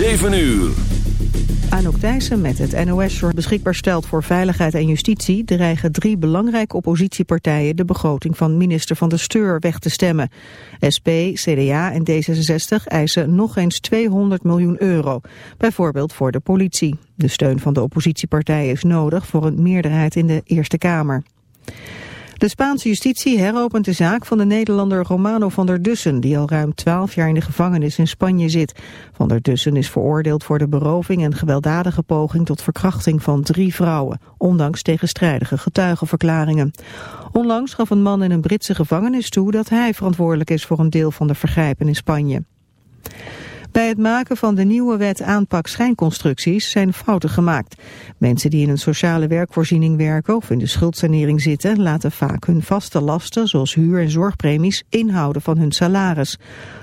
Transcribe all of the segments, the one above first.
7 uur. Anouk Thijssen met het NOS beschikbaar stelt voor veiligheid en justitie... dreigen drie belangrijke oppositiepartijen de begroting van minister van de Steur weg te stemmen. SP, CDA en D66 eisen nog eens 200 miljoen euro, bijvoorbeeld voor de politie. De steun van de oppositiepartijen is nodig voor een meerderheid in de Eerste Kamer. De Spaanse justitie heropent de zaak van de Nederlander Romano van der Dussen, die al ruim 12 jaar in de gevangenis in Spanje zit. Van der Dussen is veroordeeld voor de beroving en gewelddadige poging tot verkrachting van drie vrouwen, ondanks tegenstrijdige getuigenverklaringen. Onlangs gaf een man in een Britse gevangenis toe dat hij verantwoordelijk is voor een deel van de vergrijpen in Spanje. Bij het maken van de nieuwe wet aanpak schijnconstructies zijn fouten gemaakt. Mensen die in een sociale werkvoorziening werken of in de schuldsanering zitten... laten vaak hun vaste lasten, zoals huur en zorgpremies, inhouden van hun salaris.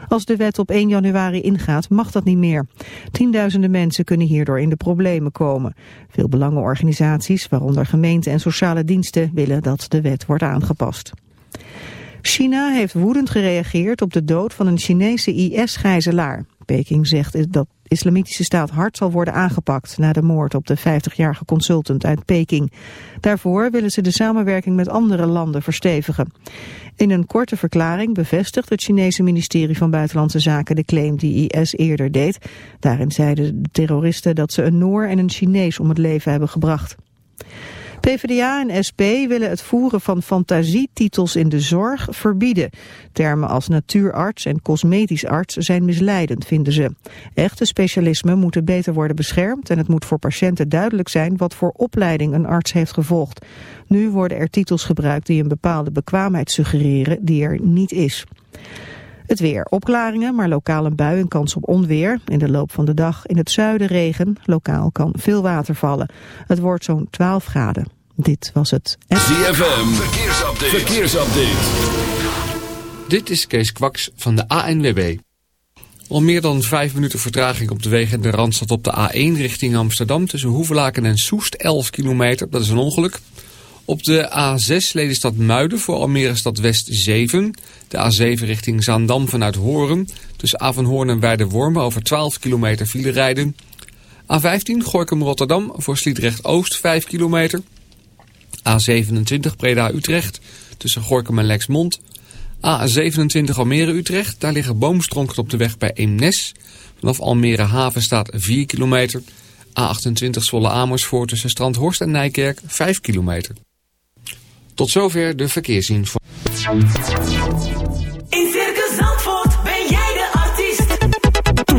Als de wet op 1 januari ingaat, mag dat niet meer. Tienduizenden mensen kunnen hierdoor in de problemen komen. Veel belangenorganisaties, waaronder gemeenten en sociale diensten... willen dat de wet wordt aangepast. China heeft woedend gereageerd op de dood van een Chinese IS-gijzelaar. Peking zegt dat de islamitische staat hard zal worden aangepakt na de moord op de 50-jarige consultant uit Peking. Daarvoor willen ze de samenwerking met andere landen verstevigen. In een korte verklaring bevestigt het Chinese ministerie van Buitenlandse Zaken de claim die IS eerder deed. Daarin zeiden de terroristen dat ze een Noor en een Chinees om het leven hebben gebracht. PvdA en SP willen het voeren van fantasietitels in de zorg verbieden. Termen als natuurarts en cosmetisch arts zijn misleidend, vinden ze. Echte specialismen moeten beter worden beschermd en het moet voor patiënten duidelijk zijn wat voor opleiding een arts heeft gevolgd. Nu worden er titels gebruikt die een bepaalde bekwaamheid suggereren die er niet is. Het weer. Opklaringen, maar lokaal een bui en kans op onweer. In de loop van de dag in het zuiden regen. Lokaal kan veel water vallen. Het wordt zo'n 12 graden. Dit was het. ZFM. Verkeersupdate. Verkeersupdate. Dit is Kees Kwaks van de ANWB. Al meer dan vijf minuten vertraging op de wegen in de Randstad op de A1 richting Amsterdam... tussen Hoevelaken en Soest, 11 kilometer. Dat is een ongeluk. Op de A6 Lelystad Muiden voor Almere Stad West 7. De A7 richting Zaandam vanuit Horen. Tussen Avanhoorn en Weidewormen over 12 kilometer file rijden. A15 Gorkum Rotterdam voor Sliedrecht Oost 5 kilometer. A27 Preda Utrecht tussen Gorkum en Lexmond. A27 Almere Utrecht, daar liggen boomstronken op de weg bij Eemnes. Vanaf Almere Haven staat 4 kilometer. A28 Zwolle Amersfoort tussen Strandhorst en Nijkerk 5 kilometer. Tot zover de verkeersinformatie.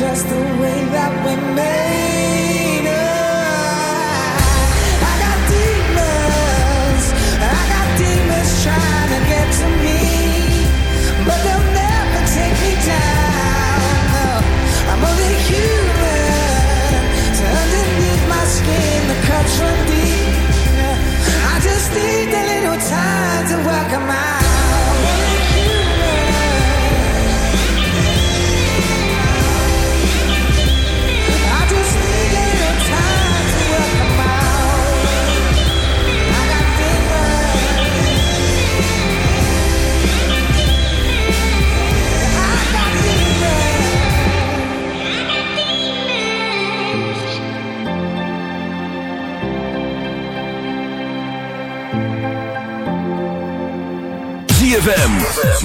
just the way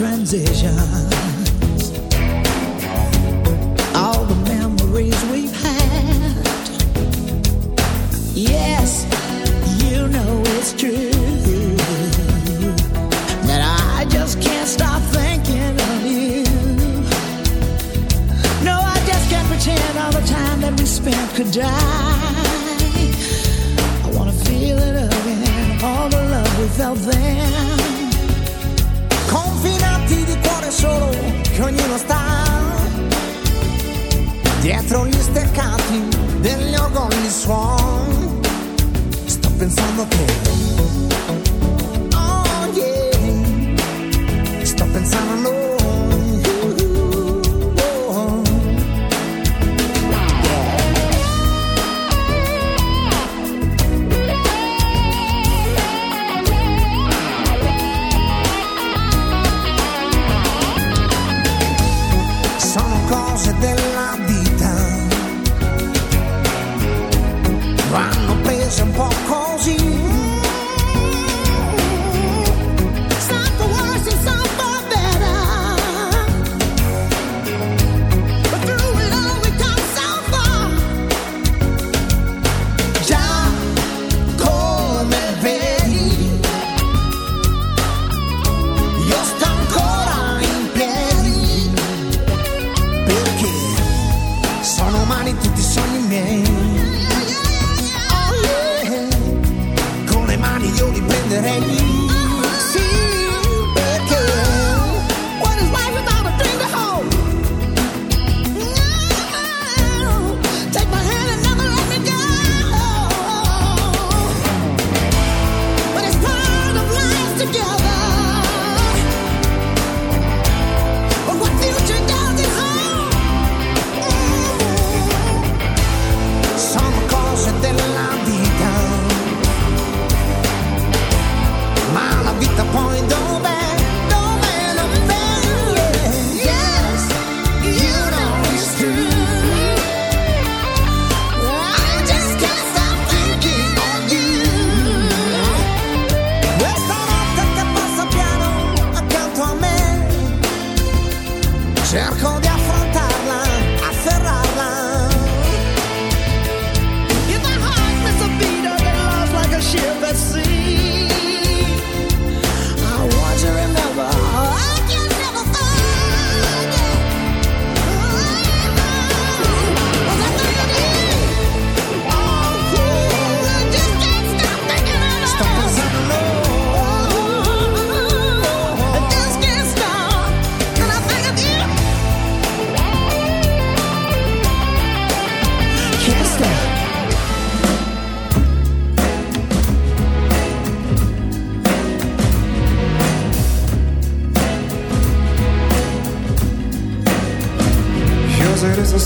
transition.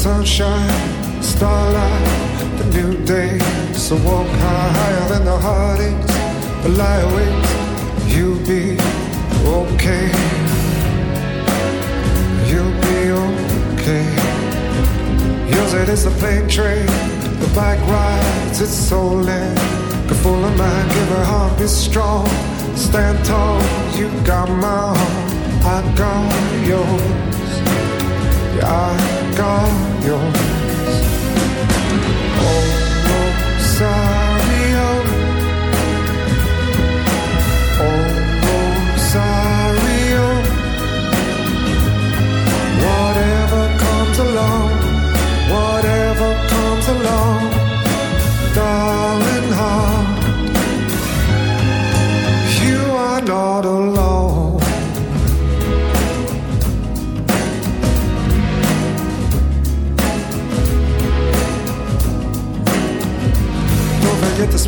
Sunshine, starlight, the new day. So walk higher than the heartaches, the lie awaits. You'll be okay. You'll be okay. Yours it is the plane train, the bike rides, it's soul in. Good full of mind, give her heart, be strong. Stand tall, you got my heart, I got yours. Yeah, I got yours.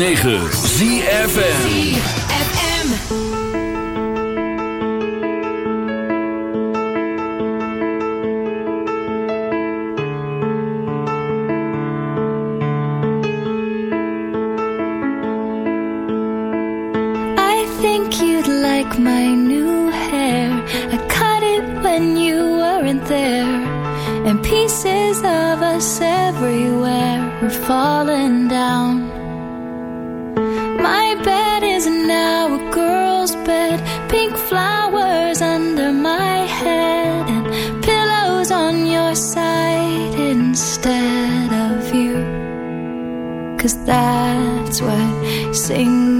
106.9 ZFN instead of you. Cause that's what single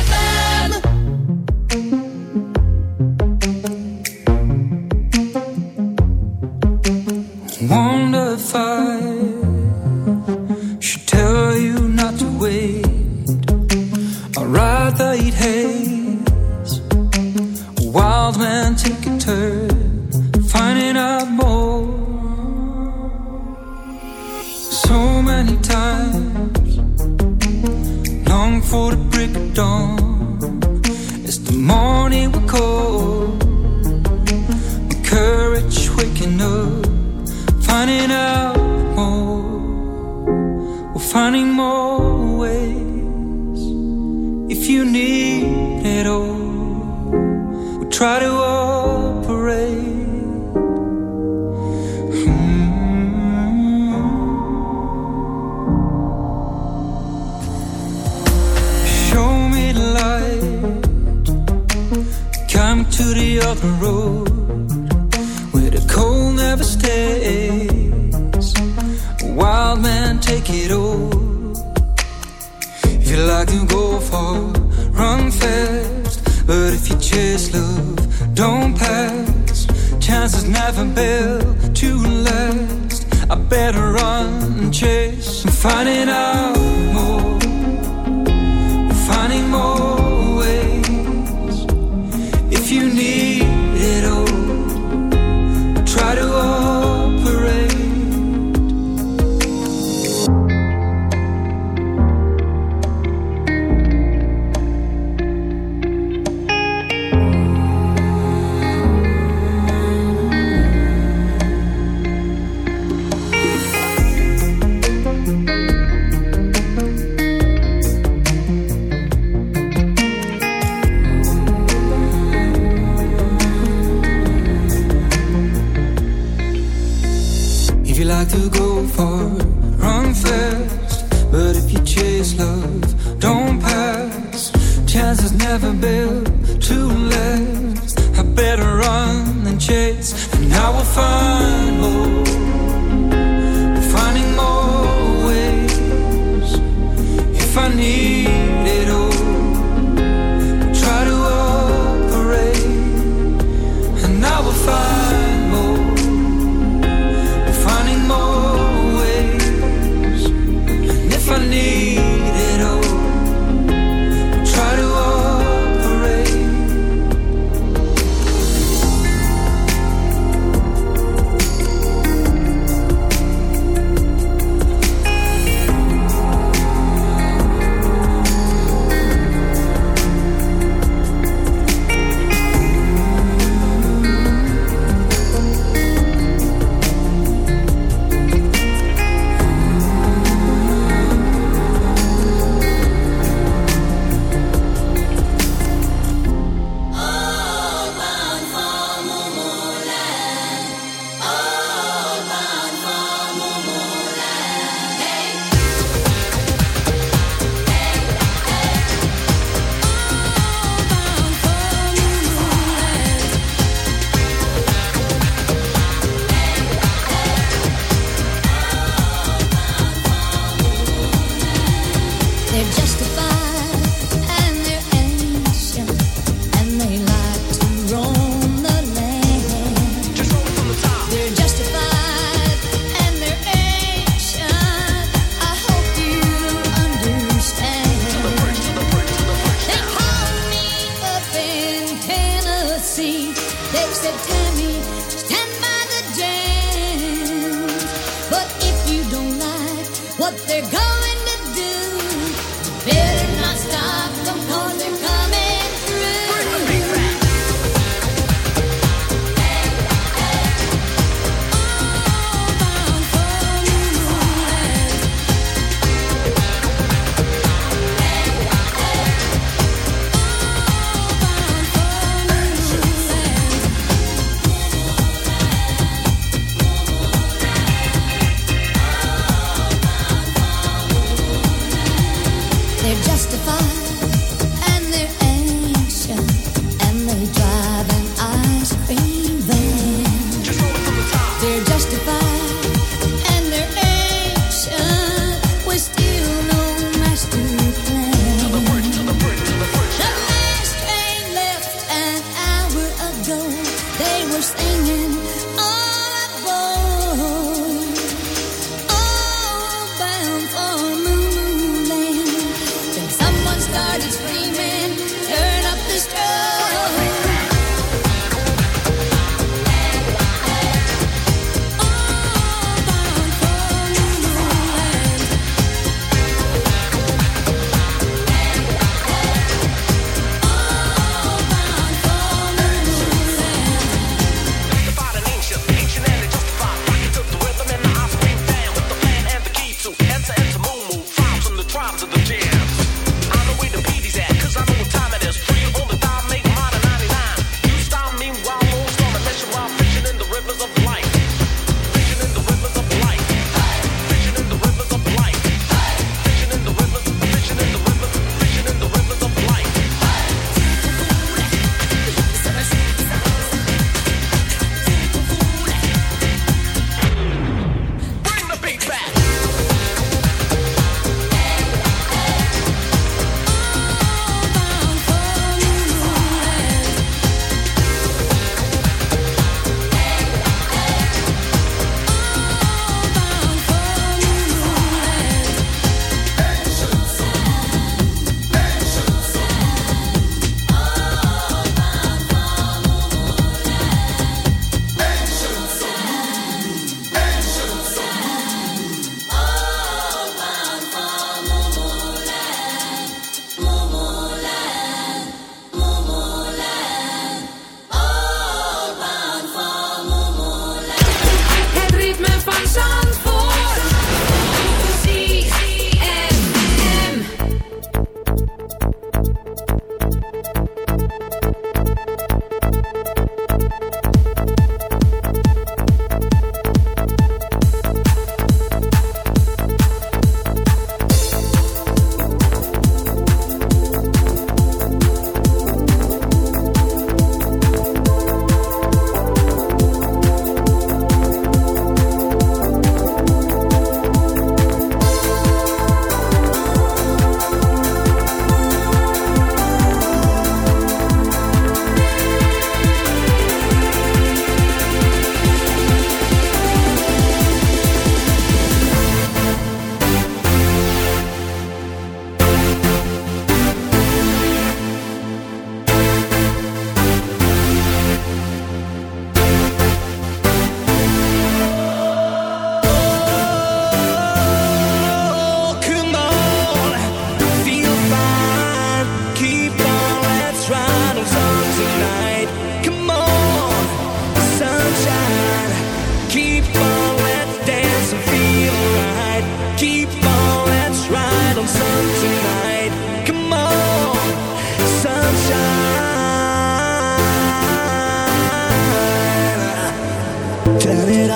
anymore